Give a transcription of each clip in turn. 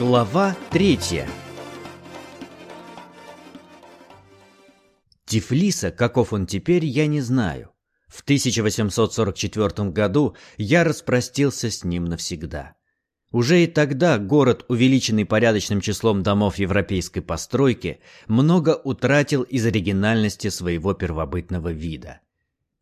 Глава третья Тифлиса, каков он теперь, я не знаю. В 1844 году я распростился с ним навсегда. Уже и тогда город, увеличенный порядочным числом домов европейской постройки, много утратил из оригинальности своего первобытного вида.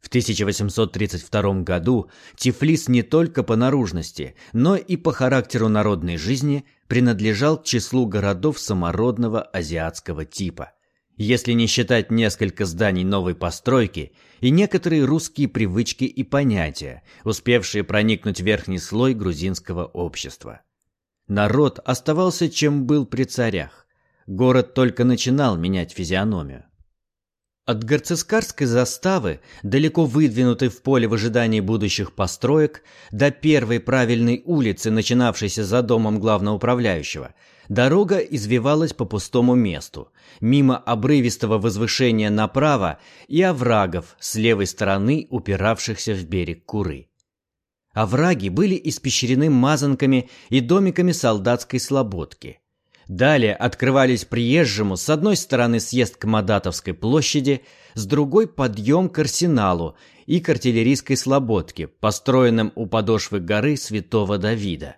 В 1832 году Тифлис не только по наружности, но и по характеру народной жизни принадлежал к числу городов самородного азиатского типа, если не считать несколько зданий новой постройки и некоторые русские привычки и понятия, успевшие проникнуть в верхний слой грузинского общества. Народ оставался чем был при царях. Город только начинал менять физиономию. От Горцискарской заставы, далеко выдвинутой в поле в ожидании будущих построек, до первой правильной улицы, начинавшейся за домом главного управляющего, дорога извивалась по пустому месту, мимо обрывистого возвышения направо и оврагов с левой стороны, упиравшихся в берег Куры. Овраги были испещрены мазанками и домиками солдатской слободки – Далее открывались приезжему с одной стороны съезд к Мадатовской площади, с другой подъем к арсеналу и к артиллерийской слободке, построенным у подошвы горы Святого Давида.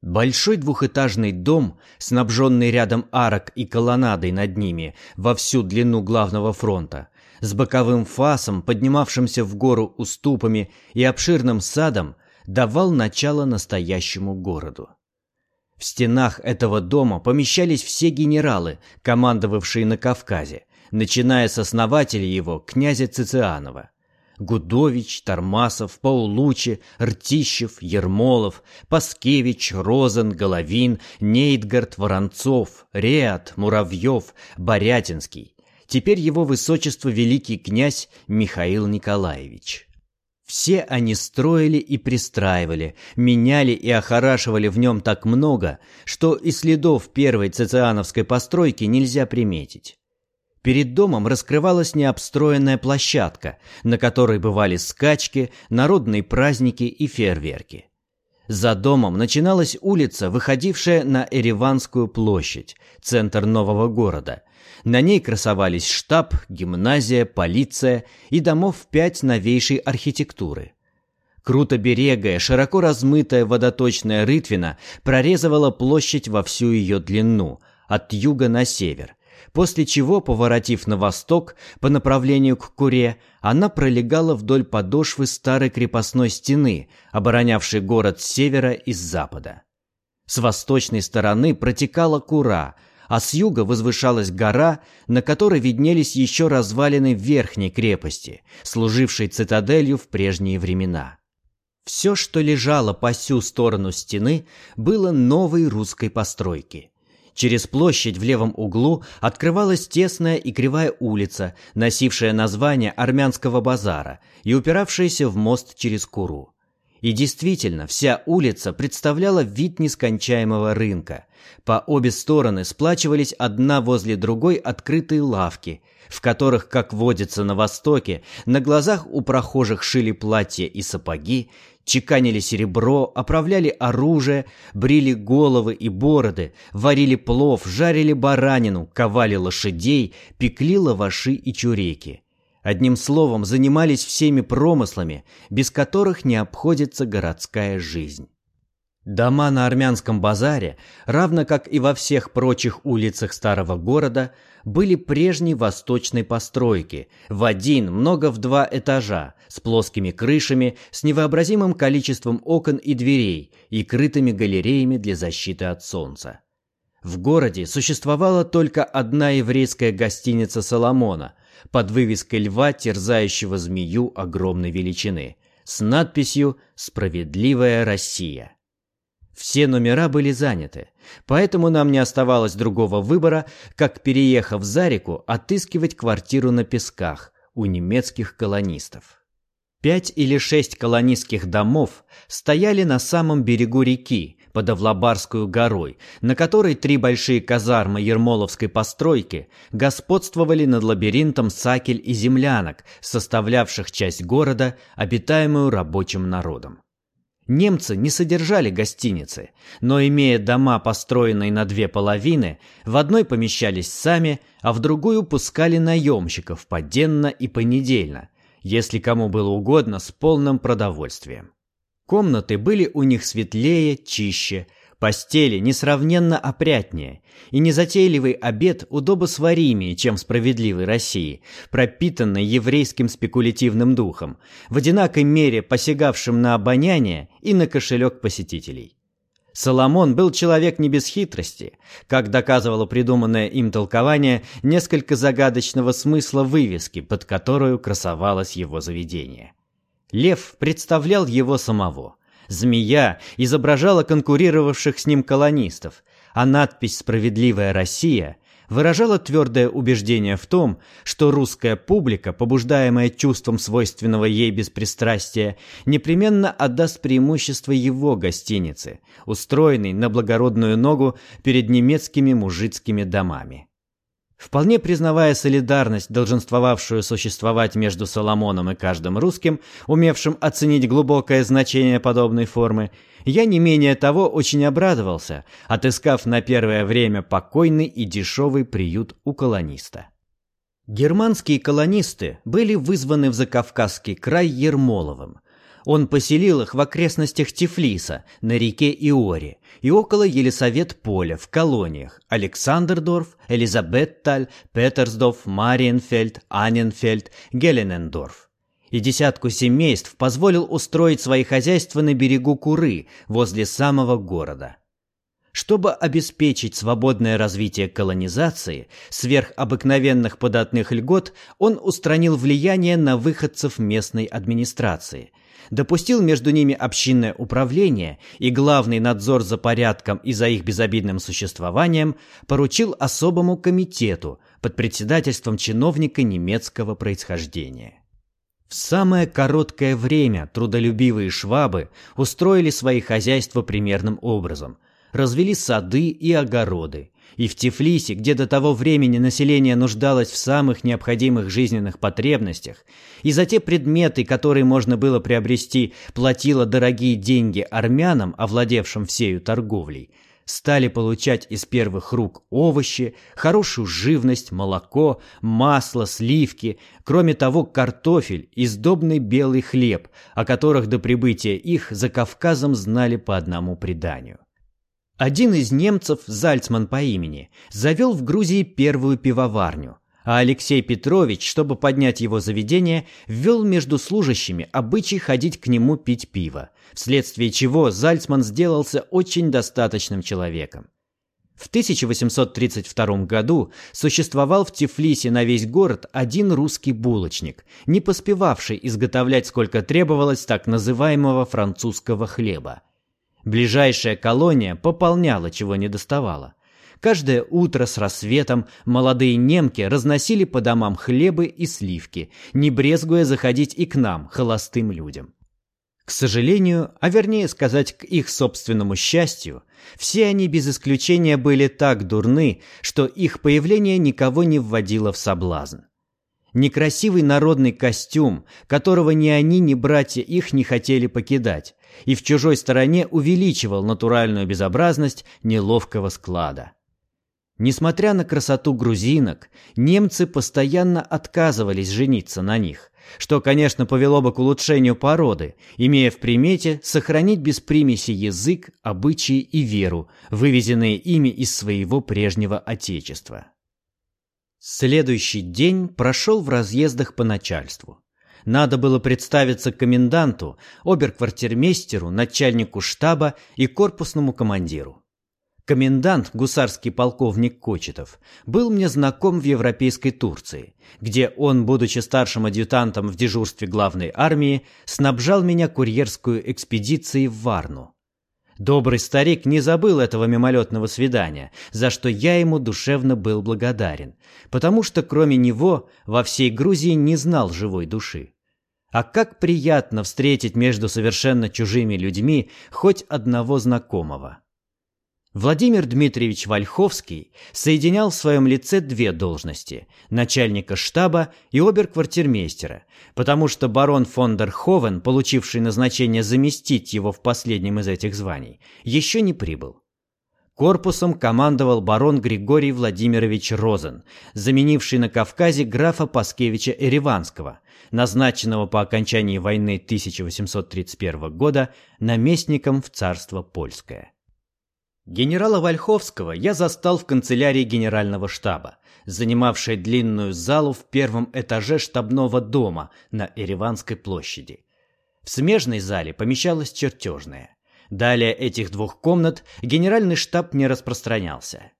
Большой двухэтажный дом, снабженный рядом арок и колоннадой над ними во всю длину главного фронта, с боковым фасом, поднимавшимся в гору уступами и обширным садом, давал начало настоящему городу. В стенах этого дома помещались все генералы, командовавшие на Кавказе, начиная с основателя его, князя Цицианова. Гудович, Тормасов, Паулучи, Ртищев, Ермолов, Паскевич, Розен, Головин, Нейтгард, Воронцов, Реат, Муравьев, Борятинский. Теперь его высочество великий князь Михаил Николаевич. Все они строили и пристраивали, меняли и охорашивали в нем так много, что и следов первой цициановской постройки нельзя приметить. Перед домом раскрывалась необстроенная площадка, на которой бывали скачки, народные праздники и фейерверки. За домом начиналась улица, выходившая на Эреванскую площадь, центр нового города, на ней красовались штаб, гимназия, полиция и домов пять новейшей архитектуры. Круто берегая, широко размытая водоточная рытвина прорезывала площадь во всю ее длину, от юга на север, после чего, поворотив на восток по направлению к Куре, она пролегала вдоль подошвы старой крепостной стены, оборонявшей город с севера и с запада. С восточной стороны протекала Кура – а с юга возвышалась гора, на которой виднелись еще развалины верхней крепости, служившей цитаделью в прежние времена. Все, что лежало по сю сторону стены, было новой русской постройки. Через площадь в левом углу открывалась тесная и кривая улица, носившая название армянского базара и упиравшаяся в мост через Куру. И действительно, вся улица представляла вид нескончаемого рынка. По обе стороны сплачивались одна возле другой открытые лавки, в которых, как водится на Востоке, на глазах у прохожих шили платья и сапоги, чеканили серебро, оправляли оружие, брили головы и бороды, варили плов, жарили баранину, ковали лошадей, пекли лаваши и чуреки. Одним словом, занимались всеми промыслами, без которых не обходится городская жизнь. Дома на армянском базаре, равно как и во всех прочих улицах старого города, были прежней восточной постройки, в один, много в два этажа, с плоскими крышами, с невообразимым количеством окон и дверей и крытыми галереями для защиты от солнца. В городе существовала только одна еврейская гостиница Соломона – под вывеской льва, терзающего змею огромной величины, с надписью «Справедливая Россия». Все номера были заняты, поэтому нам не оставалось другого выбора, как, переехав за реку, отыскивать квартиру на Песках у немецких колонистов. Пять или шесть колонистских домов стояли на самом берегу реки, под Авлабарскую горой, на которой три большие казармы Ермоловской постройки господствовали над лабиринтом сакель и землянок, составлявших часть города, обитаемую рабочим народом. Немцы не содержали гостиницы, но, имея дома, построенные на две половины, в одной помещались сами, а в другую пускали наемщиков поденно и понедельно, если кому было угодно, с полным продовольствием. Комнаты были у них светлее, чище, постели несравненно опрятнее, и незатейливый обед удобосваримее, чем в справедливой России, пропитанной еврейским спекулятивным духом, в одинакой мере посягавшим на обоняние и на кошелек посетителей. Соломон был человек не без хитрости, как доказывало придуманное им толкование несколько загадочного смысла вывески, под которую красовалось его заведение. Лев представлял его самого – Змея изображала конкурировавших с ним колонистов, а надпись «Справедливая Россия» выражала твердое убеждение в том, что русская публика, побуждаемая чувством свойственного ей беспристрастия, непременно отдаст преимущество его гостинице, устроенной на благородную ногу перед немецкими мужицкими домами. Вполне признавая солидарность, долженствовавшую существовать между Соломоном и каждым русским, умевшим оценить глубокое значение подобной формы, я не менее того очень обрадовался, отыскав на первое время покойный и дешевый приют у колониста. Германские колонисты были вызваны в Закавказский край Ермоловым, он поселил их в окрестностях Тифлиса, на реке Иоре, и около Елисавет-Поля в колониях Александрдорф, Элизабетталь, Петерсдорф, Мариенфельд, Аненфельд, Геленендорф. И десятку семейств позволил устроить свои хозяйства на берегу Куры, возле самого города. Чтобы обеспечить свободное развитие колонизации, сверх обыкновенных податных льгот он устранил влияние на выходцев местной администрации – допустил между ними общинное управление и главный надзор за порядком и за их безобидным существованием поручил особому комитету под председательством чиновника немецкого происхождения. В самое короткое время трудолюбивые швабы устроили свои хозяйства примерным образом, развели сады и огороды, и в Тифлисе, где до того времени население нуждалось в самых необходимых жизненных потребностях, и за те предметы, которые можно было приобрести, платило дорогие деньги армянам, овладевшим всею торговлей, стали получать из первых рук овощи, хорошую живность, молоко, масло, сливки, кроме того, картофель и сдобный белый хлеб, о которых до прибытия их за Кавказом знали по одному преданию. Один из немцев, Зальцман по имени, завел в Грузии первую пивоварню, а Алексей Петрович, чтобы поднять его заведение, ввел между служащими обычай ходить к нему пить пиво, вследствие чего Зальцман сделался очень достаточным человеком. В 1832 году существовал в Тифлисе на весь город один русский булочник, не поспевавший изготовлять сколько требовалось так называемого французского хлеба. Ближайшая колония пополняла, чего не доставало. Каждое утро с рассветом молодые немки разносили по домам хлебы и сливки, не брезгуя заходить и к нам, холостым людям. К сожалению, а вернее сказать, к их собственному счастью, все они без исключения были так дурны, что их появление никого не вводило в соблазн. Некрасивый народный костюм, которого ни они, ни братья их не хотели покидать, и в чужой стороне увеличивал натуральную безобразность неловкого склада. Несмотря на красоту грузинок, немцы постоянно отказывались жениться на них, что, конечно, повело бы к улучшению породы, имея в примете сохранить без примеси язык, обычаи и веру, вывезенные ими из своего прежнего отечества. Следующий день прошел в разъездах по начальству. Надо было представиться коменданту, оберквартирмейстеру, начальнику штаба и корпусному командиру. Комендант, гусарский полковник Кочетов, был мне знаком в европейской Турции, где он, будучи старшим адъютантом в дежурстве главной армии, снабжал меня курьерскую экспедицией в Варну. Добрый старик не забыл этого мимолетного свидания, за что я ему душевно был благодарен, потому что кроме него во всей Грузии не знал живой души. А как приятно встретить между совершенно чужими людьми хоть одного знакомого. Владимир Дмитриевич Вольховский соединял в своем лице две должности – начальника штаба и оберквартирмейстера, потому что барон фон дер Ховен, получивший назначение заместить его в последнем из этих званий, еще не прибыл. Корпусом командовал барон Григорий Владимирович Розен, заменивший на Кавказе графа Паскевича Ереванского, назначенного по окончании войны 1831 года наместником в царство Польское. Генерала Вольховского я застал в канцелярии генерального штаба, занимавшей длинную залу в первом этаже штабного дома на Ереванской площади. В смежной зале помещалась чертежная. Далее этих двух комнат генеральный штаб не распространялся.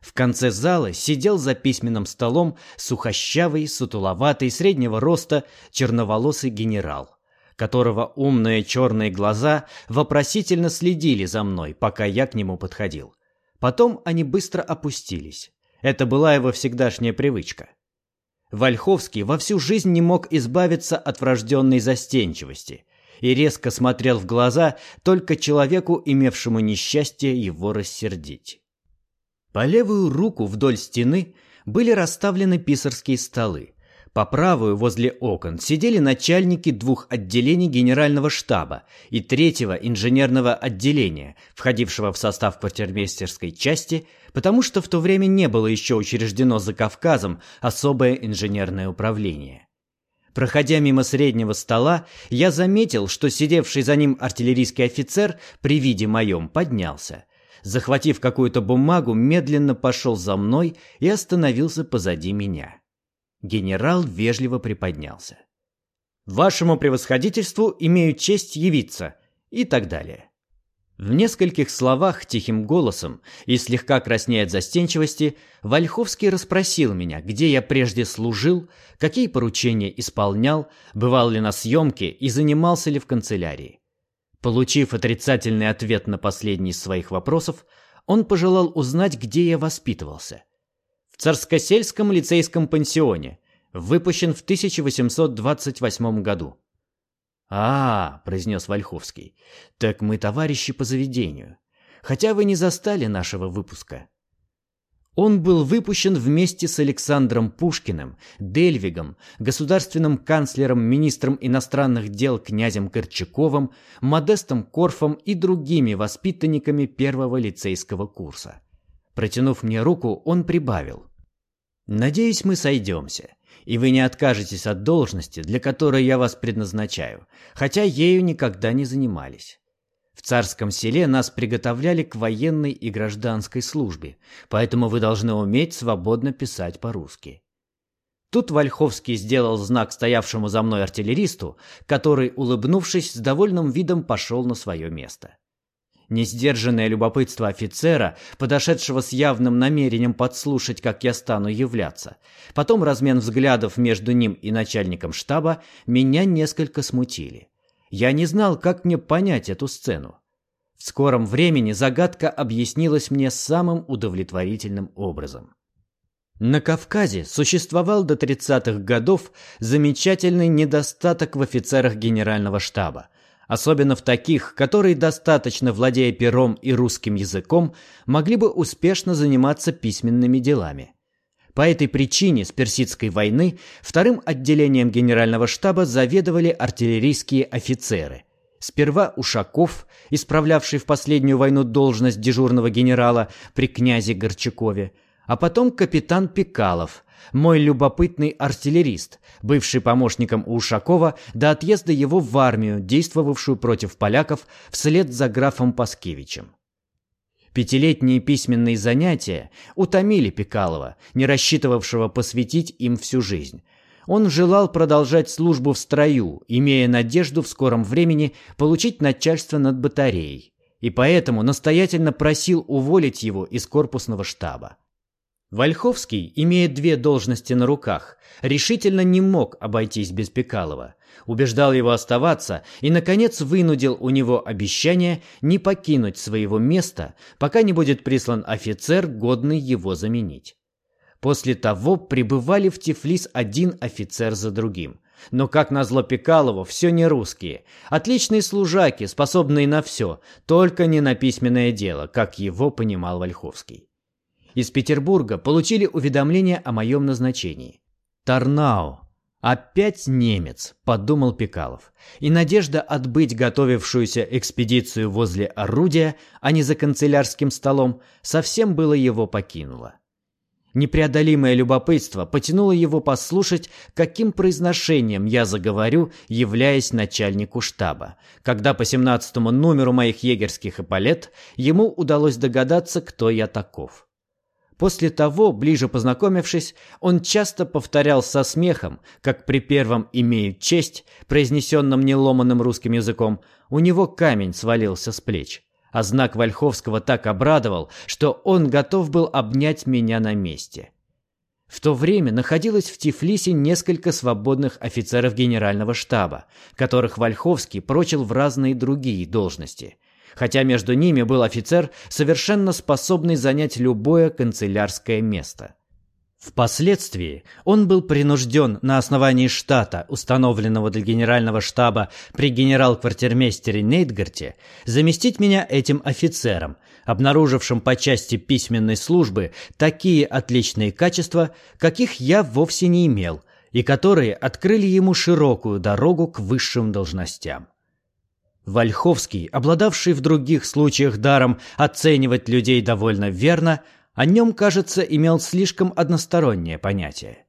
В конце зала сидел за письменным столом сухощавый, сутуловатый, среднего роста, черноволосый генерал которого умные черные глаза вопросительно следили за мной, пока я к нему подходил. Потом они быстро опустились. Это была его всегдашняя привычка. Вольховский во всю жизнь не мог избавиться от врожденной застенчивости и резко смотрел в глаза только человеку, имевшему несчастье его рассердить. По левую руку вдоль стены были расставлены писарские столы, по правую возле окон сидели начальники двух отделений генерального штаба и третьего инженерного отделения, входившего в состав квартирмейстерской части, потому что в то время не было еще учреждено за Кавказом особое инженерное управление. Проходя мимо среднего стола, я заметил, что сидевший за ним артиллерийский офицер при виде моем поднялся. Захватив какую-то бумагу, медленно пошел за мной и остановился позади меня. Генерал вежливо приподнялся. «Вашему превосходительству имею честь явиться» и так далее. В нескольких словах тихим голосом и слегка краснея от застенчивости, Вольховский расспросил меня, где я прежде служил, какие поручения исполнял, бывал ли на съемке и занимался ли в канцелярии. Получив отрицательный ответ на последний из своих вопросов, он пожелал узнать, где я воспитывался – Царскосельском лицейском пансионе, выпущен в 1828 году. «А, — произнес Вольховский, — так мы товарищи по заведению, хотя вы не застали нашего выпуска». Он был выпущен вместе с Александром Пушкиным, Дельвигом, государственным канцлером, министром иностранных дел князем Корчаковым, Модестом Корфом и другими воспитанниками первого лицейского курса. Протянув мне руку, он прибавил. Надеюсь, мы сойдемся, и вы не откажетесь от должности, для которой я вас предназначаю, хотя ею никогда не занимались. В царском селе нас приготовляли к военной и гражданской службе, поэтому вы должны уметь свободно писать по-русски. Тут Вольховский сделал знак стоявшему за мной артиллеристу, который, улыбнувшись, с довольным видом пошел на свое место. Несдержанное любопытство офицера, подошедшего с явным намерением подслушать, как я стану являться, потом размен взглядов между ним и начальником штаба, меня несколько смутили. Я не знал, как мне понять эту сцену. В скором времени загадка объяснилась мне самым удовлетворительным образом. На Кавказе существовал до 30-х годов замечательный недостаток в офицерах генерального штаба особенно в таких, которые, достаточно владея пером и русским языком, могли бы успешно заниматься письменными делами. По этой причине с Персидской войны вторым отделением генерального штаба заведовали артиллерийские офицеры. Сперва Ушаков, исправлявший в последнюю войну должность дежурного генерала при князе Горчакове, а потом капитан Пикалов, мой любопытный артиллерист, бывший помощником Ушакова до отъезда его в армию, действовавшую против поляков вслед за графом Паскевичем. Пятилетние письменные занятия утомили Пикалова, не рассчитывавшего посвятить им всю жизнь. Он желал продолжать службу в строю, имея надежду в скором времени получить начальство над батареей, и поэтому настоятельно просил уволить его из корпусного штаба. Вольховский, имея две должности на руках, решительно не мог обойтись без Пекалова, убеждал его оставаться и, наконец, вынудил у него обещание не покинуть своего места, пока не будет прислан офицер, годный его заменить. После того прибывали в Тифлис один офицер за другим, но, как назло Пикалову, все не русские. Отличные служаки, способные на все, только не на письменное дело, как его понимал Вольховский. Из Петербурга получили уведомление о моем назначении. Тарнау. Опять немец, подумал Пикалов. И надежда отбыть готовившуюся экспедицию возле орудия, а не за канцелярским столом, совсем было его покинула. Непреодолимое любопытство потянуло его послушать, каким произношением я заговорю, являясь начальнику штаба. Когда по семнадцатому номеру моих егерских эполет ему удалось догадаться, кто я таков. После того, ближе познакомившись, он часто повторял со смехом, как при первом «имею честь», произнесенном неломанным русским языком, у него камень свалился с плеч а знак Вольховского так обрадовал, что он готов был обнять меня на месте. В то время находилось в Тифлисе несколько свободных офицеров генерального штаба, которых Вольховский прочил в разные другие должности, хотя между ними был офицер, совершенно способный занять любое канцелярское место – Впоследствии он был принужден на основании штата, установленного для генерального штаба при генерал-квартирмейстере Нейтгарте, заместить меня этим офицером, обнаружившим по части письменной службы такие отличные качества, каких я вовсе не имел, и которые открыли ему широкую дорогу к высшим должностям. Вольховский, обладавший в других случаях даром оценивать людей довольно верно, о нем, кажется, имел слишком одностороннее понятие.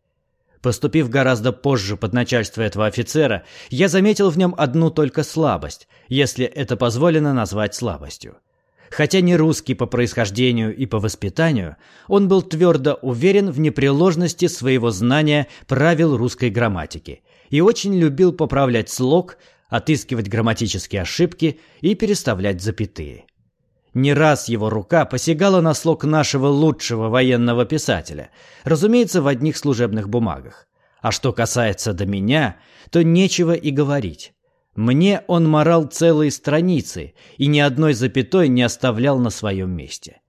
Поступив гораздо позже под начальство этого офицера, я заметил в нем одну только слабость, если это позволено назвать слабостью. Хотя не русский по происхождению и по воспитанию, он был твердо уверен в непреложности своего знания правил русской грамматики и очень любил поправлять слог, отыскивать грамматические ошибки и переставлять запятые. Не раз его рука посягала на слог нашего лучшего военного писателя, разумеется, в одних служебных бумагах. А что касается до меня, то нечего и говорить. Мне он морал целые страницы и ни одной запятой не оставлял на своем месте.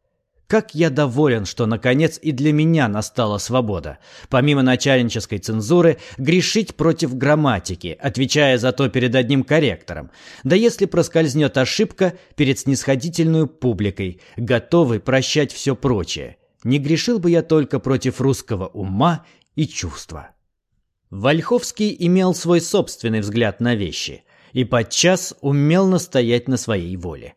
Как я доволен, что, наконец, и для меня настала свобода, помимо начальнической цензуры, грешить против грамматики, отвечая за то перед одним корректором. Да если проскользнет ошибка, перед снисходительной публикой, готовый прощать все прочее. Не грешил бы я только против русского ума и чувства. Вольховский имел свой собственный взгляд на вещи и подчас умел настоять на своей воле.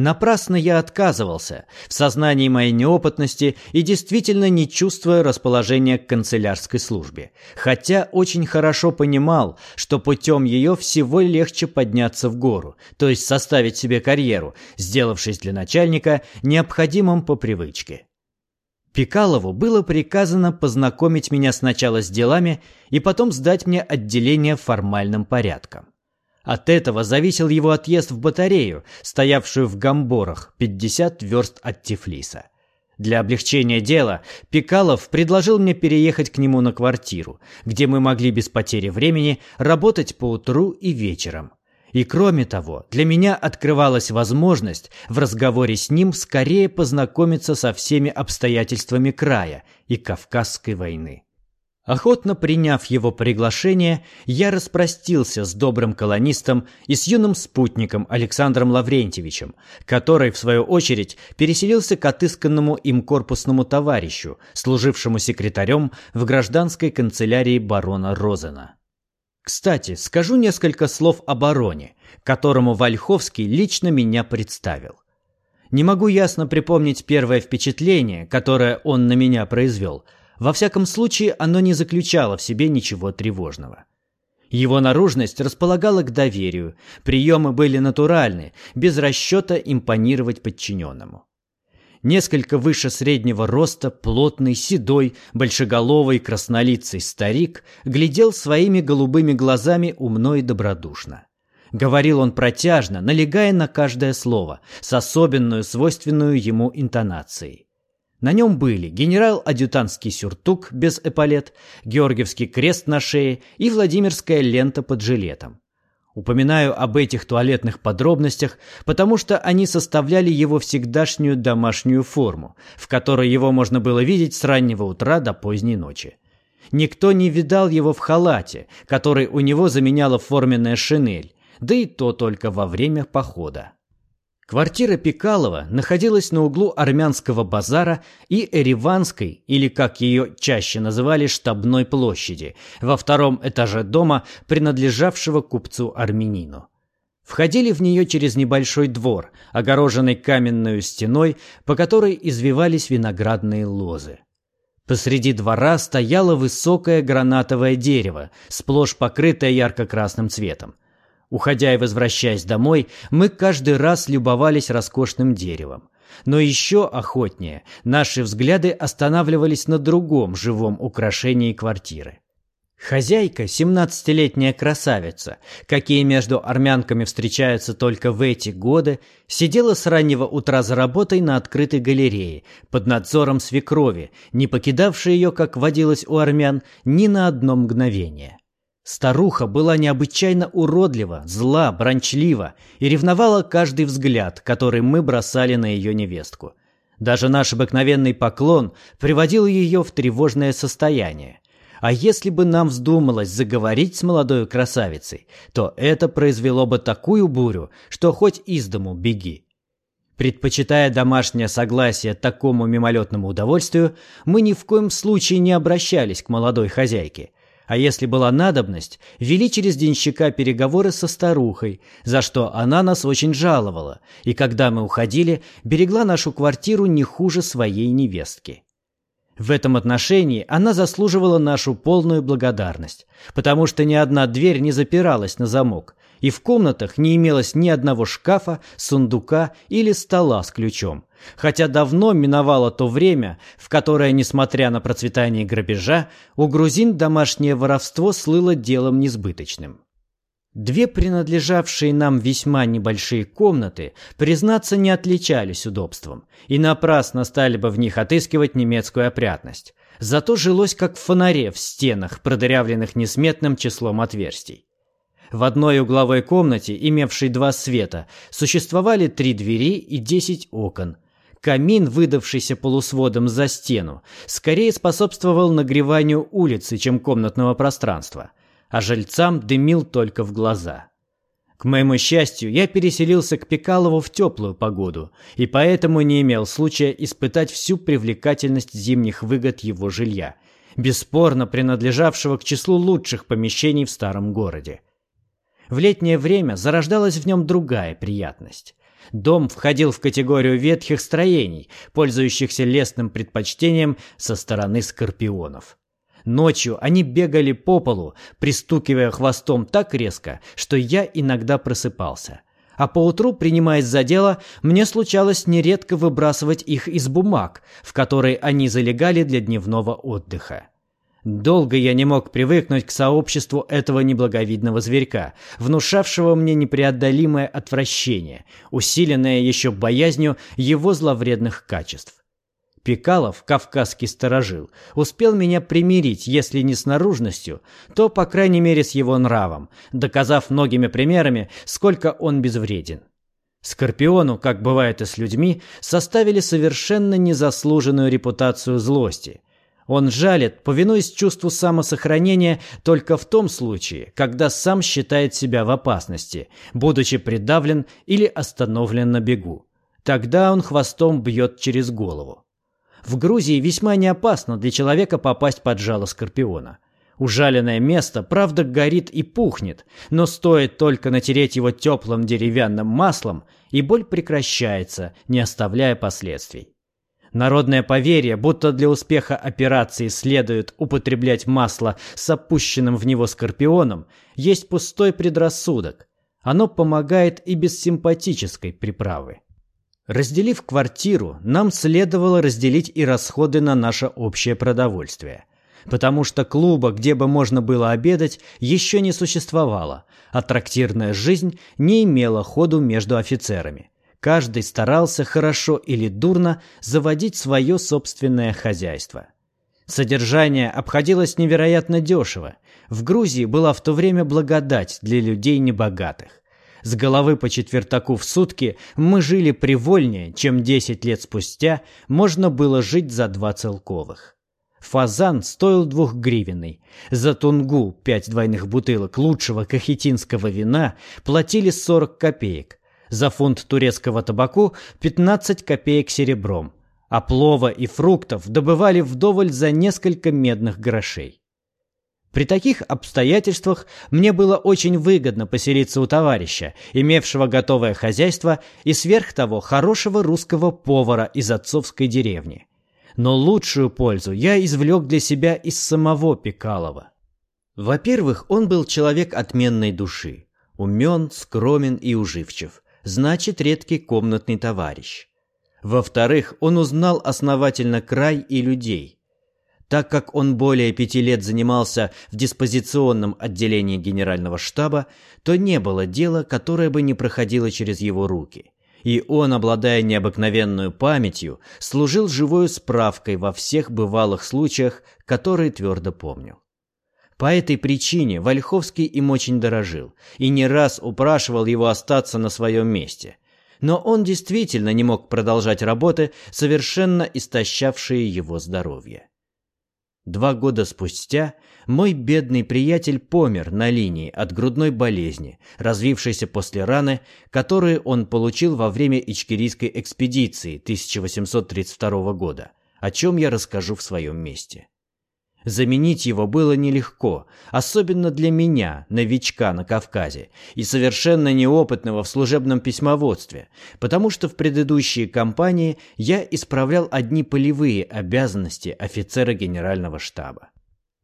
Напрасно я отказывался, в сознании моей неопытности и действительно не чувствуя расположения к канцелярской службе, хотя очень хорошо понимал, что путем ее всего легче подняться в гору, то есть составить себе карьеру, сделавшись для начальника необходимым по привычке. Пикалову было приказано познакомить меня сначала с делами и потом сдать мне отделение формальным порядком. От этого зависел его отъезд в батарею, стоявшую в Гамборах, 50 верст от Тифлиса. Для облегчения дела Пикалов предложил мне переехать к нему на квартиру, где мы могли без потери времени работать по утру и вечером. И кроме того, для меня открывалась возможность в разговоре с ним скорее познакомиться со всеми обстоятельствами края и Кавказской войны. Охотно приняв его приглашение, я распростился с добрым колонистом и с юным спутником Александром Лаврентьевичем, который, в свою очередь, переселился к отысканному им корпусному товарищу, служившему секретарем в гражданской канцелярии барона Розена. Кстати, скажу несколько слов о бароне, которому Вольховский лично меня представил. Не могу ясно припомнить первое впечатление, которое он на меня произвел – во всяком случае, оно не заключало в себе ничего тревожного. Его наружность располагала к доверию, приемы были натуральны, без расчета импонировать подчиненному. Несколько выше среднего роста, плотный, седой, большеголовый, краснолицый старик глядел своими голубыми глазами умно и добродушно. Говорил он протяжно, налегая на каждое слово, с особенную, свойственную ему интонацией. На нем были генерал-адъютантский сюртук без эполет, георгиевский крест на шее и Владимирская лента под жилетом. Упоминаю об этих туалетных подробностях, потому что они составляли его всегдашнюю домашнюю форму, в которой его можно было видеть с раннего утра до поздней ночи. Никто не видал его в халате, который у него заменяла форменная шинель, да и то только во время похода. Квартира Пикалова находилась на углу Армянского базара и Эреванской, или как ее чаще называли, штабной площади, во втором этаже дома, принадлежавшего купцу-армянину. Входили в нее через небольшой двор, огороженный каменной стеной, по которой извивались виноградные лозы. Посреди двора стояло высокое гранатовое дерево, сплошь покрытое ярко-красным цветом. Уходя и возвращаясь домой, мы каждый раз любовались роскошным деревом. Но еще охотнее наши взгляды останавливались на другом живом украшении квартиры. Хозяйка, семнадцатилетняя красавица, какие между армянками встречаются только в эти годы, сидела с раннего утра за работой на открытой галерее, под надзором свекрови, не покидавшей ее, как водилось у армян, ни на одно мгновение. Старуха была необычайно уродлива, зла, брончлива и ревновала каждый взгляд, который мы бросали на ее невестку. Даже наш обыкновенный поклон приводил ее в тревожное состояние. А если бы нам вздумалось заговорить с молодой красавицей, то это произвело бы такую бурю, что хоть из дому беги. Предпочитая домашнее согласие такому мимолетному удовольствию, мы ни в коем случае не обращались к молодой хозяйке – а если была надобность, вели через денщика переговоры со старухой, за что она нас очень жаловала, и когда мы уходили, берегла нашу квартиру не хуже своей невестки. В этом отношении она заслуживала нашу полную благодарность, потому что ни одна дверь не запиралась на замок, и в комнатах не имелось ни одного шкафа, сундука или стола с ключом, хотя давно миновало то время, в которое, несмотря на процветание грабежа, у грузин домашнее воровство слыло делом несбыточным. Две принадлежавшие нам весьма небольшие комнаты, признаться, не отличались удобством, и напрасно стали бы в них отыскивать немецкую опрятность. Зато жилось как в фонаре в стенах, продырявленных несметным числом отверстий. В одной угловой комнате, имевшей два света, существовали три двери и десять окон – Камин, выдавшийся полусводом за стену, скорее способствовал нагреванию улицы, чем комнатного пространства, а жильцам дымил только в глаза. К моему счастью, я переселился к Пекалову в теплую погоду, и поэтому не имел случая испытать всю привлекательность зимних выгод его жилья, бесспорно принадлежавшего к числу лучших помещений в старом городе. В летнее время зарождалась в нем другая приятность. Дом входил в категорию ветхих строений, пользующихся лесным предпочтением со стороны скорпионов. Ночью они бегали по полу, пристукивая хвостом так резко, что я иногда просыпался. А поутру, принимаясь за дело, мне случалось нередко выбрасывать их из бумаг, в которые они залегали для дневного отдыха. Долго я не мог привыкнуть к сообществу этого неблаговидного зверька, внушавшего мне непреодолимое отвращение, усиленное еще боязнью его зловредных качеств. Пикалов, кавказский сторожил, успел меня примирить, если не с наружностью, то, по крайней мере, с его нравом, доказав многими примерами, сколько он безвреден. Скорпиону, как бывает и с людьми, составили совершенно незаслуженную репутацию злости – он жалит, повинуясь чувству самосохранения только в том случае, когда сам считает себя в опасности, будучи придавлен или остановлен на бегу. Тогда он хвостом бьет через голову. В Грузии весьма не опасно для человека попасть под жало скорпиона. Ужаленное место, правда, горит и пухнет, но стоит только натереть его теплым деревянным маслом, и боль прекращается, не оставляя последствий. Народное поверье, будто для успеха операции следует употреблять масло с опущенным в него скорпионом, есть пустой предрассудок. Оно помогает и без симпатической приправы. Разделив квартиру, нам следовало разделить и расходы на наше общее продовольствие. Потому что клуба, где бы можно было обедать, еще не существовало, а трактирная жизнь не имела ходу между офицерами. Каждый старался хорошо или дурно заводить свое собственное хозяйство. Содержание обходилось невероятно дешево. В Грузии была в то время благодать для людей небогатых. С головы по четвертаку в сутки мы жили привольнее, чем 10 лет спустя можно было жить за два целковых. Фазан стоил двухгривенный. За тунгу пять двойных бутылок лучшего кахетинского вина платили 40 копеек. За фунт турецкого табаку 15 копеек серебром. А плова и фруктов добывали вдоволь за несколько медных грошей. При таких обстоятельствах мне было очень выгодно поселиться у товарища, имевшего готовое хозяйство и сверх того хорошего русского повара из отцовской деревни. Но лучшую пользу я извлек для себя из самого Пикалова. Во-первых, он был человек отменной души, умен, скромен и уживчив, значит редкий комнатный товарищ. Во-вторых, он узнал основательно край и людей. Так как он более пяти лет занимался в диспозиционном отделении генерального штаба, то не было дела, которое бы не проходило через его руки. И он, обладая необыкновенной памятью, служил живой справкой во всех бывалых случаях, которые твердо помню. По этой причине Вольховский им очень дорожил и не раз упрашивал его остаться на своем месте. Но он действительно не мог продолжать работы, совершенно истощавшие его здоровье. Два года спустя мой бедный приятель помер на линии от грудной болезни, развившейся после раны, которую он получил во время Ичкерийской экспедиции 1832 года, о чем я расскажу в своем месте. Заменить его было нелегко, особенно для меня, новичка на Кавказе, и совершенно неопытного в служебном письмоводстве, потому что в предыдущие кампании я исправлял одни полевые обязанности офицера генерального штаба.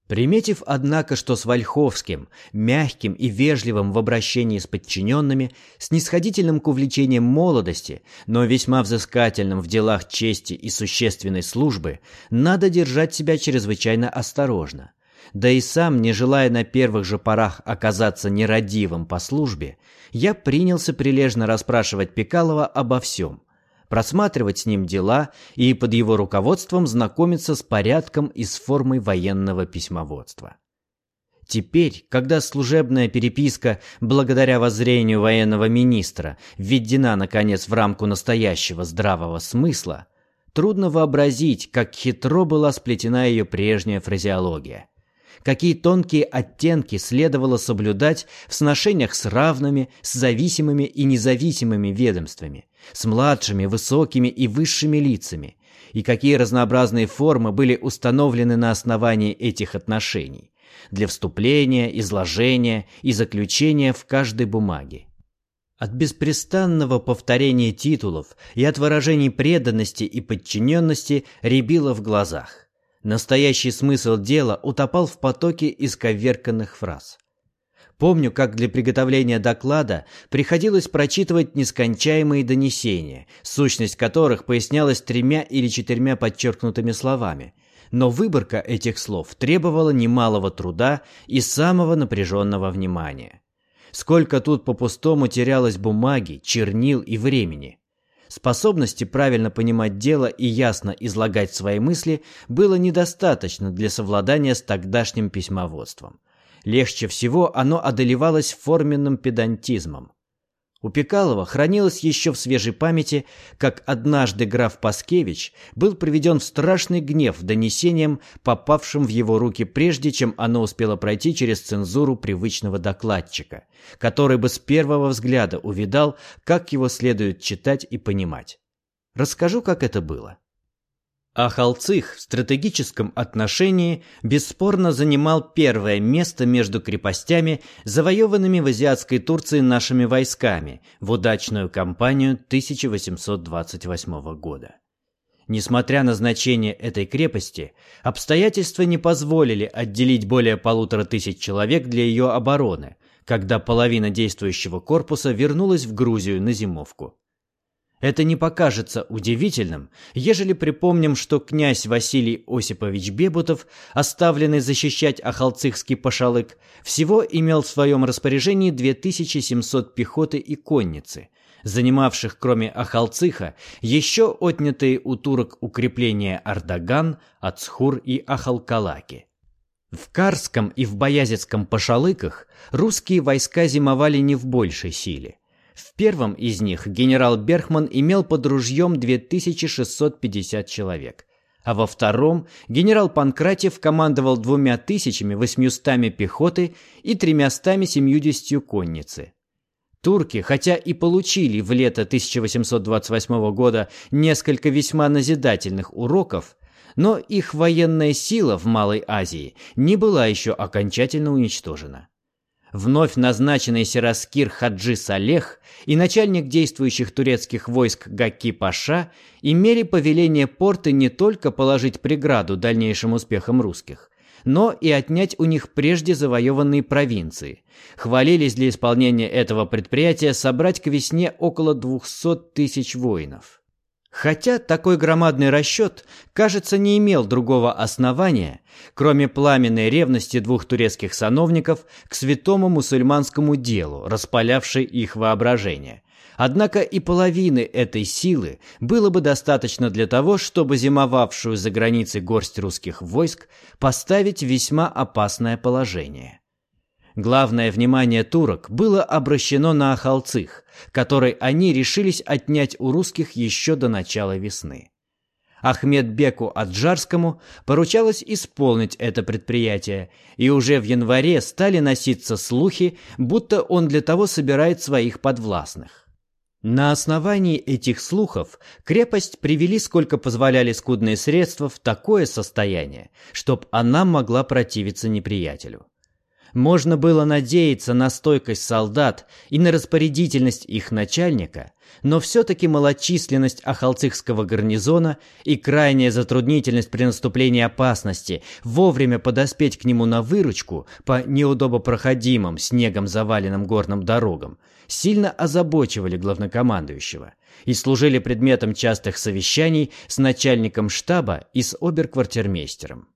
Приметив, однако, что с Вольховским, мягким и вежливым в обращении с подчиненными, снисходительным к увлечениям молодости, но весьма взыскательным в делах чести и существенной службы, надо держать себя чрезвычайно осторожно. Да и сам, не желая на первых же порах оказаться нерадивым по службе, я принялся прилежно расспрашивать Пекалова обо всем, просматривать с ним дела и под его руководством знакомиться с порядком и с формой военного письмоводства. Теперь, когда служебная переписка, благодаря воззрению военного министра, введена, наконец, в рамку настоящего здравого смысла, трудно вообразить, как хитро была сплетена ее прежняя фразеология – какие тонкие оттенки следовало соблюдать в сношениях с равными, с зависимыми и независимыми ведомствами, с младшими, высокими и высшими лицами, и какие разнообразные формы были установлены на основании этих отношений для вступления, изложения и заключения в каждой бумаге. От беспрестанного повторения титулов и от выражений преданности и подчиненности рябило в глазах. Настоящий смысл дела утопал в потоке исковерканных фраз. Помню, как для приготовления доклада приходилось прочитывать нескончаемые донесения, сущность которых пояснялась тремя или четырьмя подчеркнутыми словами. Но выборка этих слов требовала немалого труда и самого напряженного внимания. Сколько тут по-пустому терялось бумаги, чернил и времени. Способности правильно понимать дело и ясно излагать свои мысли было недостаточно для совладания с тогдашним письмоводством. Легче всего оно одолевалось форменным педантизмом. У Пекалова хранилось еще в свежей памяти, как однажды граф Паскевич был приведен в страшный гнев донесением, попавшим в его руки прежде, чем оно успело пройти через цензуру привычного докладчика, который бы с первого взгляда увидал, как его следует читать и понимать. Расскажу, как это было. А Халцих в стратегическом отношении бесспорно занимал первое место между крепостями, завоеванными в азиатской Турции нашими войсками в удачную кампанию 1828 года. Несмотря на значение этой крепости, обстоятельства не позволили отделить более полутора тысяч человек для ее обороны, когда половина действующего корпуса вернулась в Грузию на зимовку. Это не покажется удивительным, ежели припомним, что князь Василий Осипович Бебутов, оставленный защищать Ахалцихский пошалык, всего имел в своем распоряжении 2700 пехоты и конницы, занимавших кроме Ахалциха еще отнятые у турок укрепления Ардаган, Ацхур и Ахалкалаки. В Карском и в Боязецком пошалыках русские войска зимовали не в большей силе – в первом из них генерал Берхман имел под ружьем 2650 человек, а во втором генерал Панкратьев командовал двумя тысячами восьмистами пехоты и тремястами семьюдесятью конницы. Турки, хотя и получили в лето 1828 года несколько весьма назидательных уроков, но их военная сила в Малой Азии не была еще окончательно уничтожена. Вновь назначенный Сираскир Хаджи Салех и начальник действующих турецких войск Гаки Паша имели повеление порты не только положить преграду дальнейшим успехам русских, но и отнять у них прежде завоеванные провинции. Хвалились для исполнения этого предприятия собрать к весне около 200 тысяч воинов. Хотя такой громадный расчет, кажется, не имел другого основания, кроме пламенной ревности двух турецких сановников к святому мусульманскому делу, распалявшей их воображение. Однако и половины этой силы было бы достаточно для того, чтобы зимовавшую за границей горсть русских войск поставить в весьма опасное положение. Главное внимание турок было обращено на Ахалцих, который они решились отнять у русских еще до начала весны. Ахмедбеку Аджарскому поручалось исполнить это предприятие, и уже в январе стали носиться слухи, будто он для того собирает своих подвластных. На основании этих слухов крепость привели, сколько позволяли скудные средства, в такое состояние, чтоб она могла противиться неприятелю. Можно было надеяться на стойкость солдат и на распорядительность их начальника, но все-таки малочисленность Ахалцихского гарнизона и крайняя затруднительность при наступлении опасности вовремя подоспеть к нему на выручку по неудобопроходимым снегом заваленным горным дорогам сильно озабочивали главнокомандующего и служили предметом частых совещаний с начальником штаба и с оберквартирмейстером.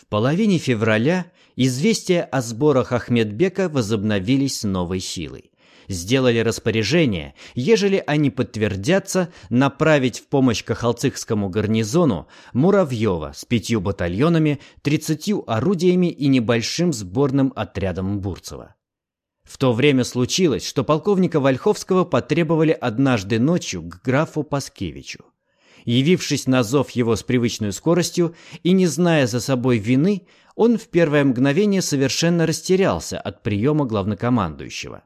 В половине февраля известия о сборах Ахмедбека возобновились с новой силой. Сделали распоряжение, ежели они подтвердятся, направить в помощь Кахалцихскому гарнизону Муравьева с пятью батальонами, тридцатью орудиями и небольшим сборным отрядом Бурцева. В то время случилось, что полковника Вольховского потребовали однажды ночью к графу Паскевичу. Явившись на зов его с привычной скоростью и не зная за собой вины, он в первое мгновение совершенно растерялся от приема главнокомандующего.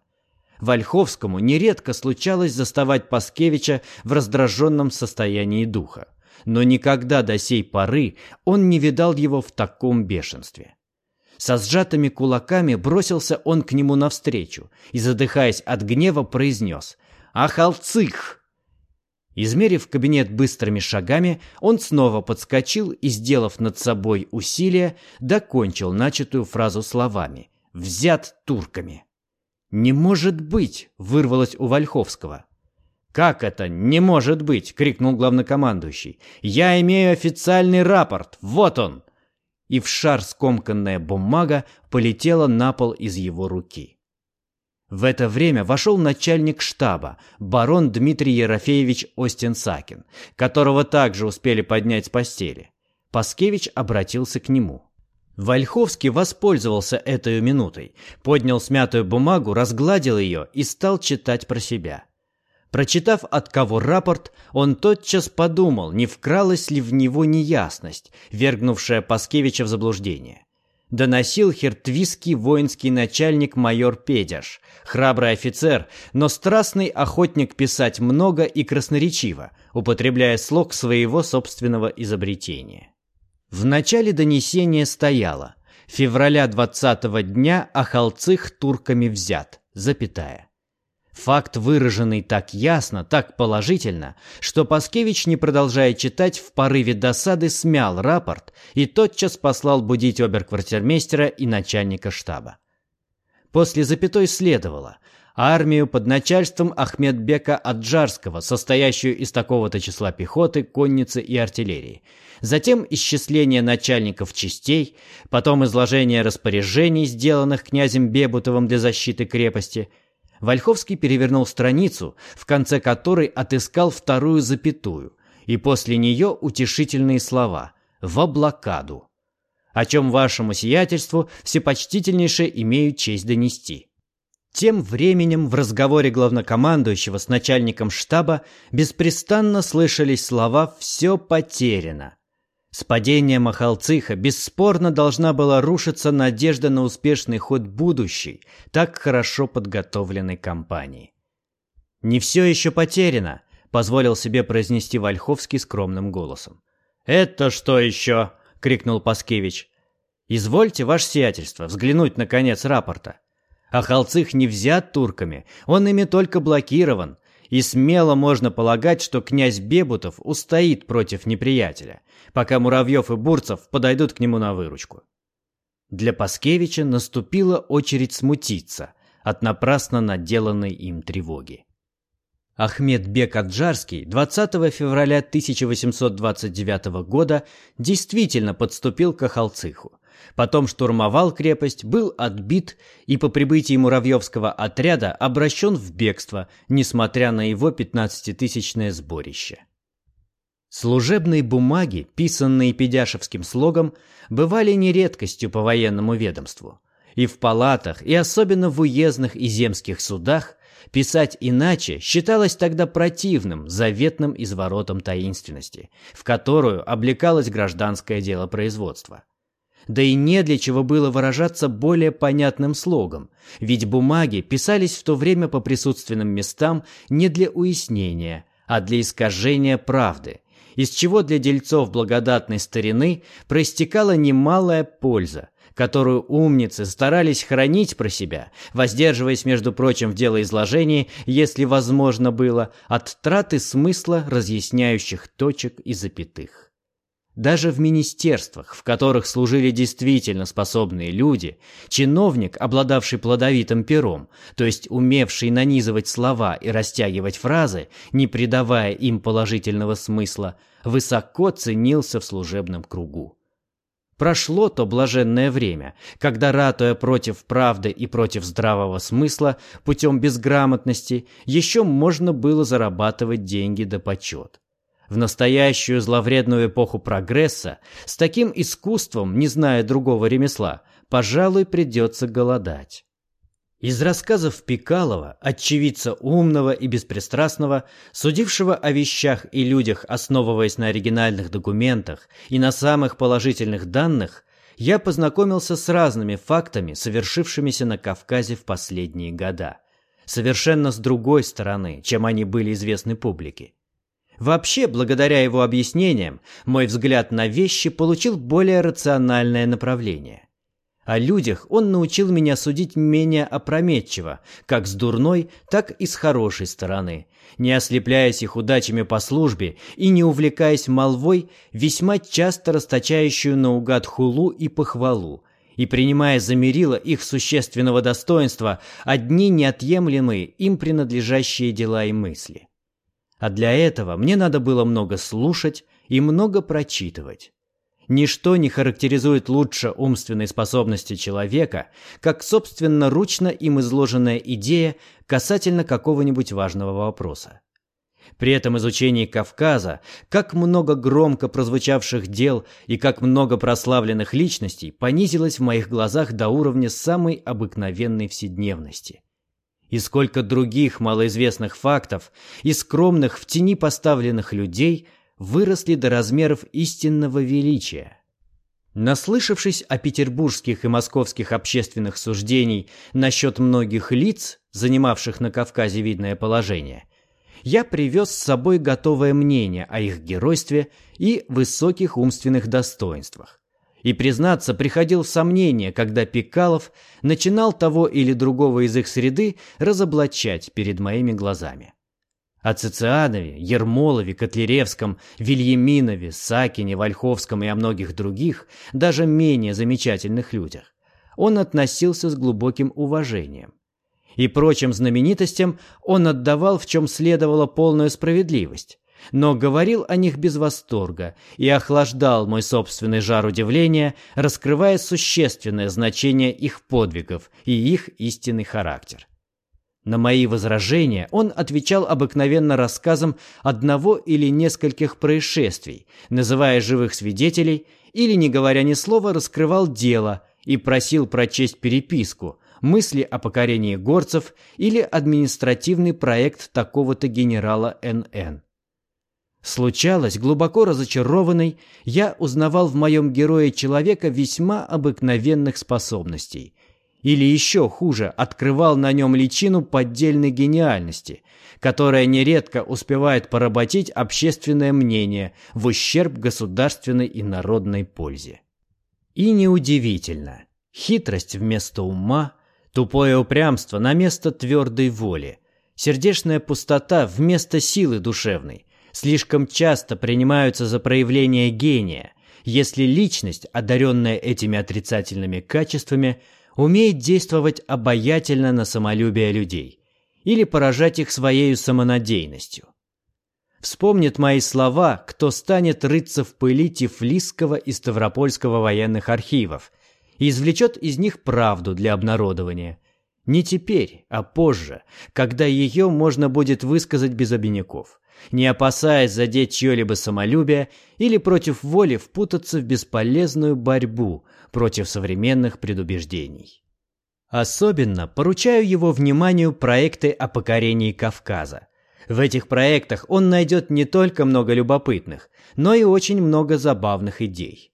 Вольховскому нередко случалось заставать Паскевича в раздраженном состоянии духа, но никогда до сей поры он не видал его в таком бешенстве. Со сжатыми кулаками бросился он к нему навстречу и, задыхаясь от гнева, произнес «Ахалцих!» Измерив кабинет быстрыми шагами, он снова подскочил и, сделав над собой усилие, докончил начатую фразу словами «взят турками». «Не может быть!» — вырвалось у Вольховского. «Как это не может быть?» — крикнул главнокомандующий. «Я имею официальный рапорт! Вот он!» И в шар скомканная бумага полетела на пол из его руки. В это время вошел начальник штаба, барон Дмитрий Ерофеевич Остин-Сакин, которого также успели поднять с постели. Паскевич обратился к нему. Вольховский воспользовался этой минутой, поднял смятую бумагу, разгладил ее и стал читать про себя. Прочитав от кого рапорт, он тотчас подумал, не вкралась ли в него неясность, вергнувшая Паскевича в заблуждение доносил хертвийский воинский начальник майор Педяш, храбрый офицер, но страстный охотник писать много и красноречиво, употребляя слог своего собственного изобретения. В начале донесения стояло «Февраля 20 дня Ахалцих турками взят», запятая. Факт, выраженный так ясно, так положительно, что Паскевич, не продолжая читать, в порыве досады смял рапорт и тотчас послал будить оберквартирмейстера и начальника штаба. После запятой следовало армию под начальством Ахмедбека Аджарского, состоящую из такого-то числа пехоты, конницы и артиллерии. Затем исчисление начальников частей, потом изложение распоряжений, сделанных князем Бебутовым для защиты крепости – Вольховский перевернул страницу, в конце которой отыскал вторую запятую, и после нее утешительные слова «в блокаду», о чем вашему сиятельству всепочтительнейше имею честь донести. Тем временем в разговоре главнокомандующего с начальником штаба беспрестанно слышались слова «все потеряно». С падением Ахалциха бесспорно должна была рушиться надежда на успешный ход будущей, так хорошо подготовленной кампании. «Не все еще потеряно», — позволил себе произнести Вольховский скромным голосом. «Это что еще?» — крикнул Паскевич. «Извольте, ваше сиятельство, взглянуть на конец рапорта. Ахалцих не взят турками, он ими только блокирован, и смело можно полагать, что князь Бебутов устоит против неприятеля, пока Муравьев и Бурцев подойдут к нему на выручку. Для Паскевича наступила очередь смутиться от напрасно наделанной им тревоги. Ахмед Бек Аджарский 20 февраля 1829 года действительно подступил к Ахалциху. Потом штурмовал крепость, был отбит и по прибытии Муравьевского отряда обращен в бегство, несмотря на его 15-тысячное сборище. Служебные бумаги, писанные педяшевским слогом, бывали не редкостью по военному ведомству. И в палатах, и особенно в уездных и земских судах писать иначе считалось тогда противным, заветным изворотом таинственности, в которую облекалось гражданское дело производства. Да и не для чего было выражаться более понятным слогом, ведь бумаги писались в то время по присутственным местам не для уяснения, а для искажения правды, из чего для дельцов благодатной старины проистекала немалая польза, которую умницы старались хранить про себя, воздерживаясь, между прочим, в делоизложении, если возможно было, от траты смысла разъясняющих точек и запятых. Даже в министерствах, в которых служили действительно способные люди, чиновник, обладавший плодовитым пером, то есть умевший нанизывать слова и растягивать фразы, не придавая им положительного смысла, высоко ценился в служебном кругу. Прошло то блаженное время, когда, ратуя против правды и против здравого смысла путем безграмотности, еще можно было зарабатывать деньги да почет. В настоящую зловредную эпоху прогресса с таким искусством, не зная другого ремесла, пожалуй, придется голодать. Из рассказов Пикалова, очевидца умного и беспристрастного, судившего о вещах и людях, основываясь на оригинальных документах и на самых положительных данных, я познакомился с разными фактами, совершившимися на Кавказе в последние года. Совершенно с другой стороны, чем они были известны публике. Вообще, благодаря его объяснениям, мой взгляд на вещи получил более рациональное направление. О людях он научил меня судить менее опрометчиво, как с дурной, так и с хорошей стороны, не ослепляясь их удачами по службе и не увлекаясь молвой, весьма часто расточающую наугад хулу и похвалу, и принимая за мерило их существенного достоинства одни неотъемлемые им принадлежащие дела и мысли. А для этого мне надо было много слушать и много прочитывать. Ничто не характеризует лучше умственной способности человека, как собственноручно им изложенная идея касательно какого-нибудь важного вопроса. При этом изучении Кавказа, как много громко прозвучавших дел и как много прославленных личностей понизилось в моих глазах до уровня самой обыкновенной вседневности и сколько других малоизвестных фактов и скромных в тени поставленных людей выросли до размеров истинного величия. Наслышавшись о петербургских и московских общественных суждений насчет многих лиц, занимавших на Кавказе видное положение, я привез с собой готовое мнение о их геройстве и высоких умственных достоинствах, и, признаться, приходил в сомнение, когда Пикалов начинал того или другого из их среды разоблачать перед моими глазами. О Цицианове, Ермолове, Котляревском, Вильяминове, Сакине, Вольховском и о многих других, даже менее замечательных людях, он относился с глубоким уважением. И прочим знаменитостям он отдавал, в чем следовало полную справедливость но говорил о них без восторга и охлаждал мой собственный жар удивления, раскрывая существенное значение их подвигов и их истинный характер. На мои возражения он отвечал обыкновенно рассказом одного или нескольких происшествий, называя живых свидетелей, или, не говоря ни слова, раскрывал дело и просил прочесть переписку, мысли о покорении горцев или административный проект такого-то генерала НН. Случалось, глубоко разочарованный, я узнавал в моем герое человека весьма обыкновенных способностей. Или еще хуже, открывал на нем личину поддельной гениальности, которая нередко успевает поработить общественное мнение в ущерб государственной и народной пользе. И неудивительно, хитрость вместо ума, тупое упрямство на место твердой воли, сердечная пустота вместо силы душевной – слишком часто принимаются за проявление гения, если личность, одаренная этими отрицательными качествами, умеет действовать обаятельно на самолюбие людей или поражать их своей самонадеянностью. Вспомнит мои слова, кто станет рыться в пыли Тифлисского и Ставропольского военных архивов и извлечет из них правду для обнародования. Не теперь, а позже, когда ее можно будет высказать без обиняков не опасаясь задеть чье-либо самолюбие или против воли впутаться в бесполезную борьбу против современных предубеждений. Особенно поручаю его вниманию проекты о покорении Кавказа. В этих проектах он найдет не только много любопытных, но и очень много забавных идей.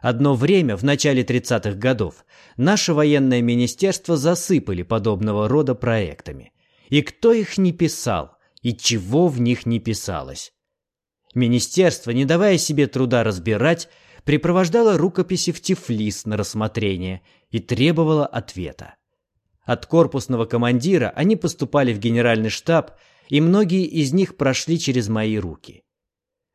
Одно время, в начале 30-х годов, наше военное министерство засыпали подобного рода проектами. И кто их не писал, и чего в них не писалось. Министерство, не давая себе труда разбирать, припровождало рукописи в Тифлис на рассмотрение и требовало ответа. От корпусного командира они поступали в генеральный штаб, и многие из них прошли через мои руки.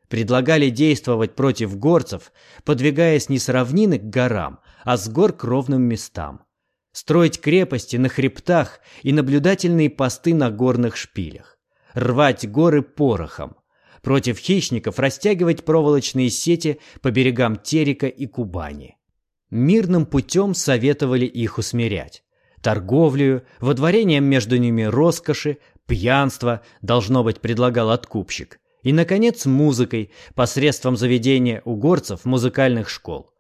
Предлагали действовать против горцев, подвигаясь не с равнины к горам, а с гор к ровным местам. Строить крепости на хребтах и наблюдательные посты на горных шпилях рвать горы порохом, против хищников растягивать проволочные сети по берегам Терека и Кубани. Мирным путем советовали их усмирять. Торговлю, водворением между ними роскоши, пьянство, должно быть, предлагал откупщик. И, наконец, музыкой, посредством заведения у горцев музыкальных школ.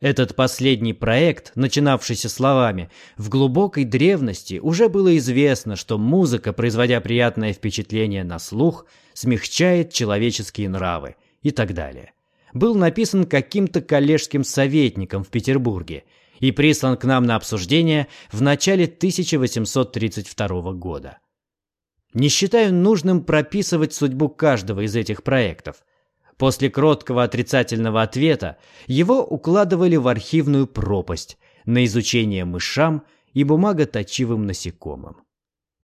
Этот последний проект, начинавшийся словами «в глубокой древности уже было известно, что музыка, производя приятное впечатление на слух, смягчает человеческие нравы» и так далее, был написан каким-то коллежским советником в Петербурге и прислан к нам на обсуждение в начале 1832 года. Не считаю нужным прописывать судьбу каждого из этих проектов – После кроткого отрицательного ответа его укладывали в архивную пропасть на изучение мышам и бумаготочивым насекомым.